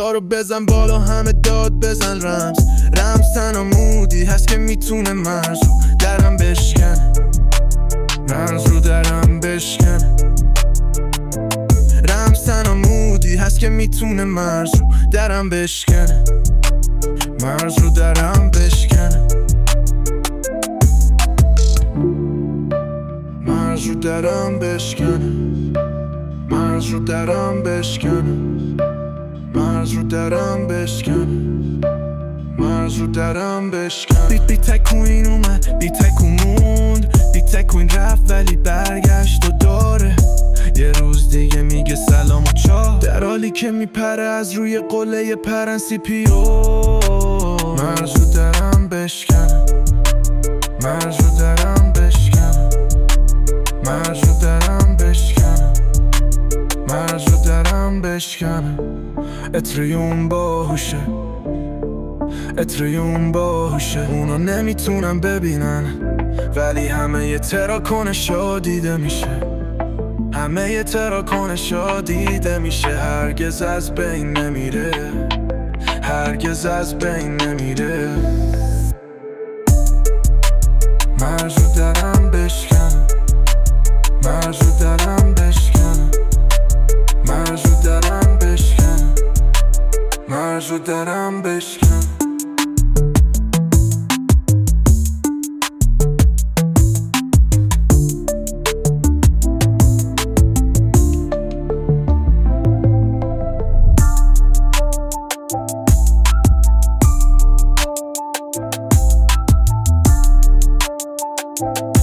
رو بزن بالا همه داد بزن. رمز رمز تنها مودی هست که می‌تونه مرز رو درم بشکنه مرز رو درم بشکنه رمز تنها مودی هست که می‌تونه مرز رو درم بشکنه مرز رو درم بشکنه مرز رو درم بشکنه مرز رو درم بشکنه مرز رو درم بشکنه مرز رو درم بشکن. بی, بی تکوین اومد بی تکو موند. بی تکوین رفت ولی برگشت و داره. یه روز دیگه میگه سلام و چا در حالی که میپره از روی قله پرنسی پیو مرز رو درم بشکنه مرز رو درم بشکنه مرز رو درم بشکنه مرز رو درم اتریون باهوشه. اتریون باهوشه. اونا نمی‌تونن ببینن. ولی همه یه تراکنشا دیده میشه. همه یه تراکنشا دیده میشه. هرگز از بین نمیره. هرگز از بین نمیره. مرز درم ajudaram bichinho Thank